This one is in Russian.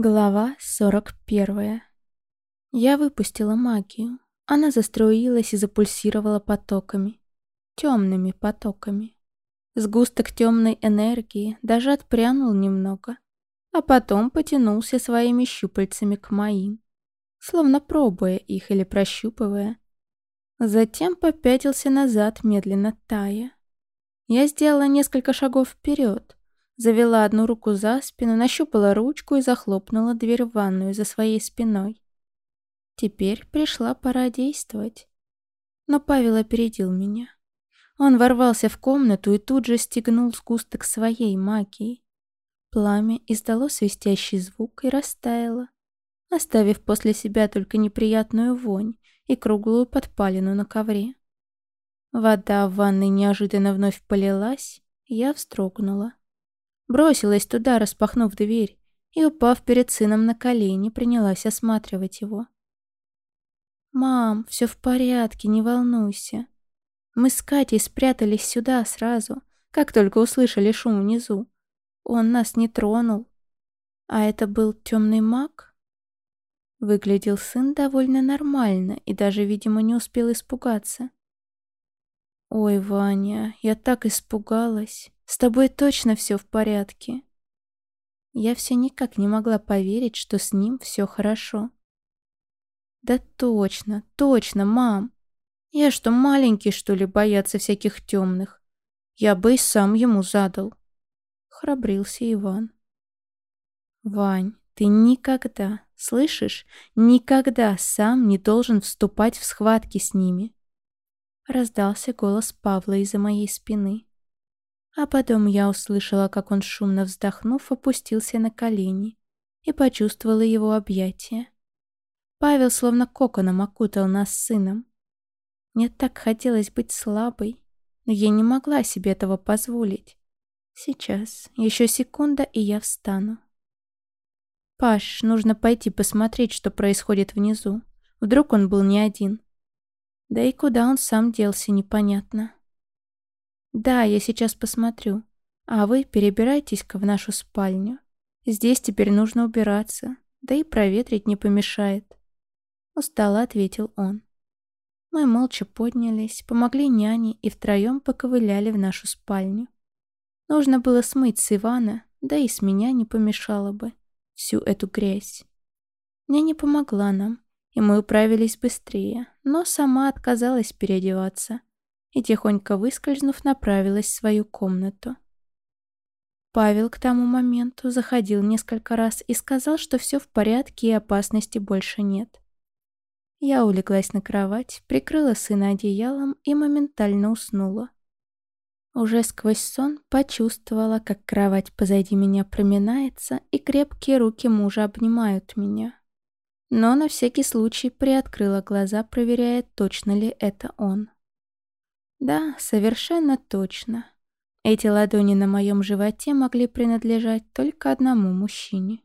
Глава 41. Я выпустила магию. Она заструилась и запульсировала потоками. Темными потоками. Сгусток темной энергии даже отпрянул немного, а потом потянулся своими щупальцами к моим, словно пробуя их или прощупывая. Затем попятился назад, медленно тая. Я сделала несколько шагов вперед, Завела одну руку за спину, нащупала ручку и захлопнула дверь в ванную за своей спиной. Теперь пришла пора действовать. Но Павел опередил меня. Он ворвался в комнату и тут же стегнул сгусток своей магии. Пламя издало свистящий звук и растаяло, оставив после себя только неприятную вонь и круглую подпалину на ковре. Вода в ванной неожиданно вновь полилась, я вздрогнула. Бросилась туда, распахнув дверь, и, упав перед сыном на колени, принялась осматривать его. «Мам, все в порядке, не волнуйся. Мы с Катей спрятались сюда сразу, как только услышали шум внизу. Он нас не тронул. А это был темный маг?» Выглядел сын довольно нормально и даже, видимо, не успел испугаться. «Ой, Ваня, я так испугалась. С тобой точно все в порядке?» Я все никак не могла поверить, что с ним все хорошо. «Да точно, точно, мам. Я что, маленький, что ли, бояться всяких темных? Я бы и сам ему задал». Храбрился Иван. «Вань, ты никогда, слышишь, никогда сам не должен вступать в схватки с ними. Раздался голос Павла из-за моей спины. А потом я услышала, как он, шумно вздохнув, опустился на колени и почувствовала его объятия. Павел словно коконом окутал нас сыном. Мне так хотелось быть слабой, но я не могла себе этого позволить. Сейчас, еще секунда, и я встану. «Паш, нужно пойти посмотреть, что происходит внизу. Вдруг он был не один. Да и куда он сам делся, непонятно. Да, я сейчас посмотрю. А вы перебирайтесь-ка в нашу спальню. Здесь теперь нужно убираться, да и проветрить не помешает. Устало ответил он. Мы молча поднялись, помогли няне и втроем поковыляли в нашу спальню. Нужно было смыть с Ивана, да и с меня не помешало бы, всю эту грязь. Няня помогла нам, и мы управились быстрее, но сама отказалась переодеваться и, тихонько выскользнув, направилась в свою комнату. Павел к тому моменту заходил несколько раз и сказал, что все в порядке и опасности больше нет. Я улеглась на кровать, прикрыла сына одеялом и моментально уснула. Уже сквозь сон почувствовала, как кровать позади меня проминается, и крепкие руки мужа обнимают меня но на всякий случай приоткрыла глаза, проверяя, точно ли это он. Да, совершенно точно. Эти ладони на моем животе могли принадлежать только одному мужчине.